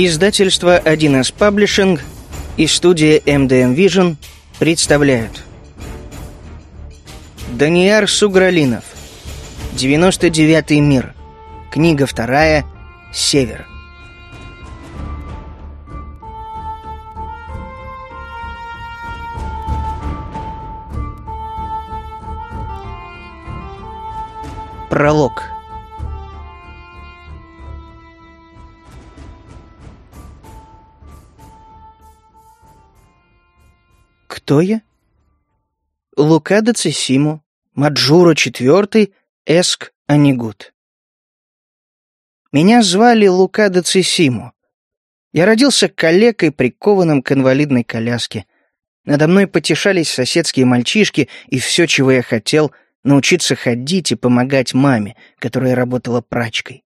Издательство 1С Паблишинг и студия MDM Vision представляют. Даниар Сугралинов. 99-й мир Книга вторая. Север Пролог Кто я? Лука де Цесимо, Маджуро IV, Эск Анигут. Меня звали Лука де Цесимо. Я родился калекой, прикованным к инвалидной коляске. Надо мной потешались соседские мальчишки, и все, чего я хотел — научиться ходить и помогать маме, которая работала прачкой.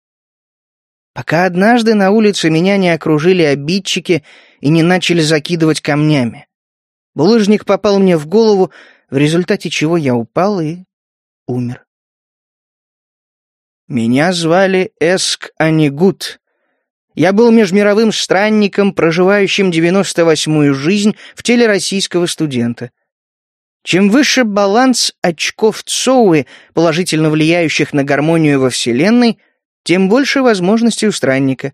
Пока однажды на улице меня не окружили обидчики и не начали закидывать камнями. Булыжник попал мне в голову, в результате чего я упал и умер. Меня звали Эск Анигут. Я был межмировым странником, проживающим 98-ю жизнь в теле российского студента. Чем выше баланс очков Цоуи, положительно влияющих на гармонию во Вселенной, тем больше возможностей у странника.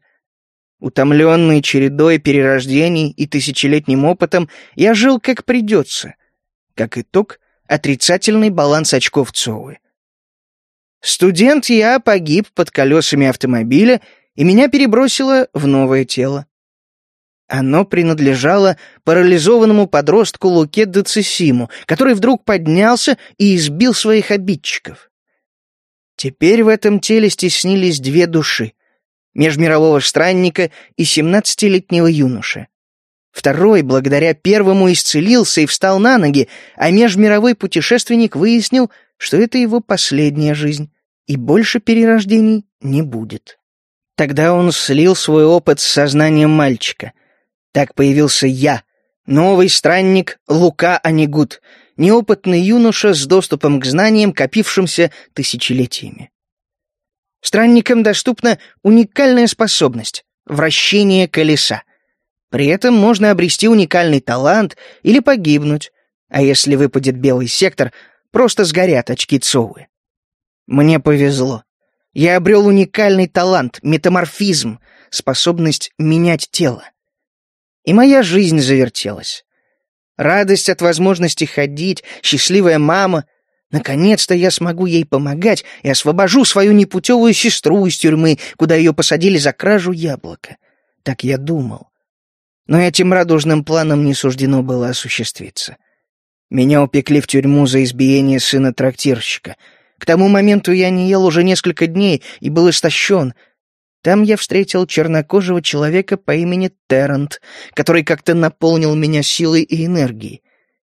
Утомленный чередой перерождений и тысячелетним опытом, я жил как придется. Как итог, отрицательный баланс очков Цоуи. Студент я погиб под колесами автомобиля, и меня перебросило в новое тело. Оно принадлежало парализованному подростку Луке Децисиму, который вдруг поднялся и избил своих обидчиков. Теперь в этом теле стеснились две души — межмирового странника и семнадцатилетнего юноши. Второй, благодаря первому, исцелился и встал на ноги, а межмировой путешественник выяснил, что это его последняя жизнь, и больше перерождений не будет. Тогда он слил свой опыт с сознанием мальчика — так появился я, новый странник Лука Анигут, неопытный юноша с доступом к знаниям, копившимся тысячелетиями. Странникам доступна уникальная способность — вращение колеса. При этом можно обрести уникальный талант или погибнуть, а если выпадет белый сектор, просто сгорят очки Цоуэ. Мне повезло. Я обрел уникальный талант — метаморфизм, способность менять тело и моя жизнь завертелась. Радость от возможности ходить, счастливая мама. Наконец-то я смогу ей помогать и освобожу свою непутевую сестру из тюрьмы, куда ее посадили за кражу яблока. Так я думал. Но этим радужным планом не суждено было осуществиться. Меня упекли в тюрьму за избиение сына трактирщика. К тому моменту я не ел уже несколько дней и был истощен, там я встретил чернокожего человека по имени Террент, который как-то наполнил меня силой и энергией.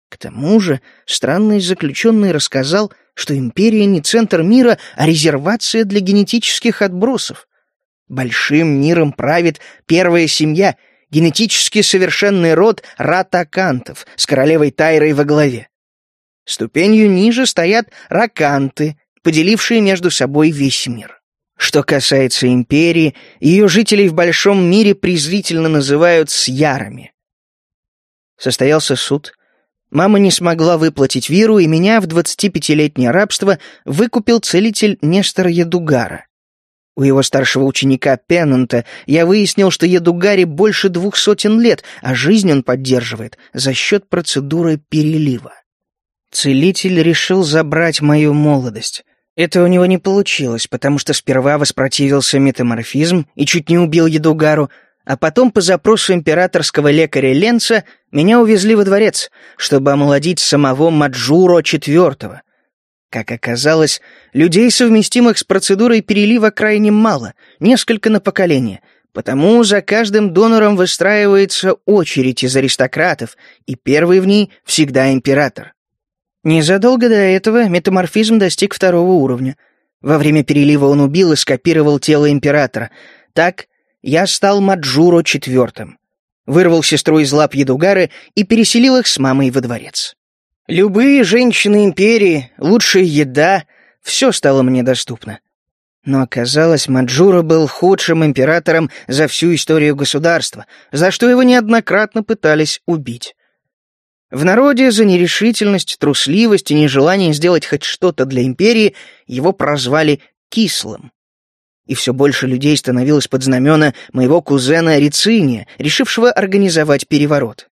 К тому же странный заключенный рассказал, что империя не центр мира, а резервация для генетических отбросов. Большим миром правит первая семья, генетически совершенный род ратакантов с королевой Тайрой во главе. Ступенью ниже стоят раканты, поделившие между собой весь мир. Что касается империи, ее жителей в большом мире презрительно называют «сьярами». Состоялся суд. Мама не смогла выплатить Виру, и меня в 25-летнее рабство выкупил целитель Нестор Едугара. У его старшего ученика Пеннанта я выяснил, что Едугаре больше двух сотен лет, а жизнь он поддерживает за счет процедуры перелива. Целитель решил забрать мою молодость. Это у него не получилось, потому что сперва воспротивился метаморфизм и чуть не убил Едугару, а потом по запросу императорского лекаря Ленца меня увезли во дворец, чтобы омолодить самого Маджуро IV. Как оказалось, людей, совместимых с процедурой перелива, крайне мало, несколько на поколение, потому за каждым донором выстраивается очередь из аристократов, и первый в ней всегда император. Незадолго до этого метаморфизм достиг второго уровня. Во время перелива он убил и скопировал тело императора. Так я стал Маджуро четвертым. Вырвал сестру из лап Едугары и переселил их с мамой во дворец. Любые женщины империи, лучшая еда — все стало мне доступно. Но оказалось, Маджуро был худшим императором за всю историю государства, за что его неоднократно пытались убить. В народе за нерешительность, трусливость и нежелание сделать хоть что-то для империи его прозвали «кислым». И все больше людей становилось под знамена моего кузена Рициния, решившего организовать переворот.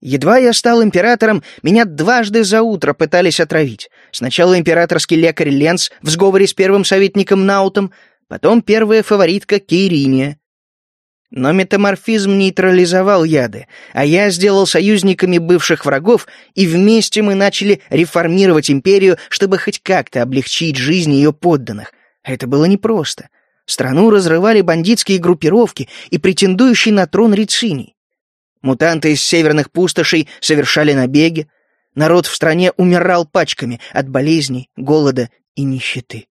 Едва я стал императором, меня дважды за утро пытались отравить. Сначала императорский лекарь Ленц в сговоре с первым советником Наутом, потом первая фаворитка Кейриния. Но метаморфизм нейтрализовал яды, а я сделал союзниками бывших врагов, и вместе мы начали реформировать империю, чтобы хоть как-то облегчить жизнь ее подданных. Это было непросто. Страну разрывали бандитские группировки и претендующие на трон Рициний. Мутанты из северных пустошей совершали набеги. Народ в стране умирал пачками от болезней, голода и нищеты.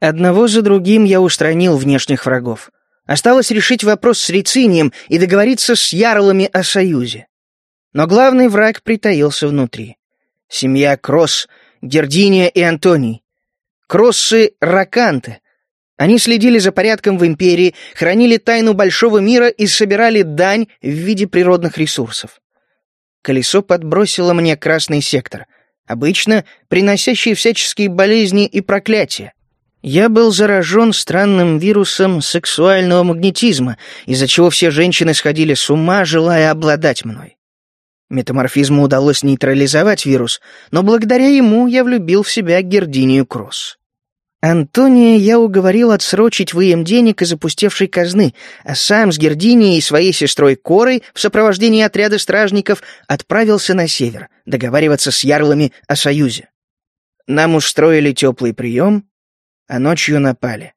Одного за другим я устранил внешних врагов. Осталось решить вопрос с Рицинием и договориться с ярлами о союзе. Но главный враг притаился внутри. Семья Кросс, Гердиния и Антоний. Кроссы — раканты, они следили за порядком в империи, хранили тайну большого мира и собирали дань в виде природных ресурсов. Колесо подбросило мне красный сектор, обычно приносящий всяческие болезни и проклятия. Я был заражен странным вирусом сексуального магнетизма, из-за чего все женщины сходили с ума, желая обладать мной. Метаморфизму удалось нейтрализовать вирус, но благодаря ему я влюбил в себя Гердинию Кросс. Антония я уговорил отсрочить выем денег из опустевшей казны, а сам с Гердинией и своей сестрой Корой в сопровождении отряда стражников отправился на север, договариваться с ярлами о союзе. Нам устроили теплый прием, а ночью напали.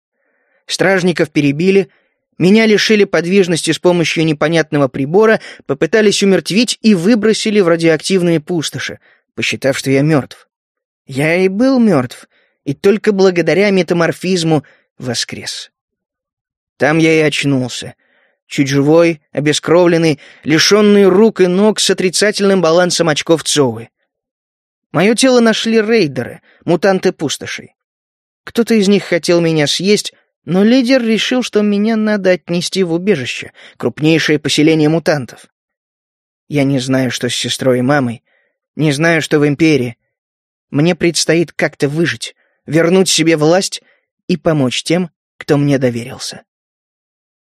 Стражников перебили, меня лишили подвижности с помощью непонятного прибора, попытались умертвить и выбросили в радиоактивные пустоши, посчитав, что я мертв. Я и был мертв, и только благодаря метаморфизму воскрес. Там я и очнулся. Чуть живой, обескровленный, лишенный рук и ног с отрицательным балансом очков Цовы. Мое тело нашли рейдеры, мутанты пустошей. Кто-то из них хотел меня съесть, но лидер решил, что меня надо отнести в убежище, крупнейшее поселение мутантов. Я не знаю, что с сестрой и мамой, не знаю, что в Империи. Мне предстоит как-то выжить, вернуть себе власть и помочь тем, кто мне доверился.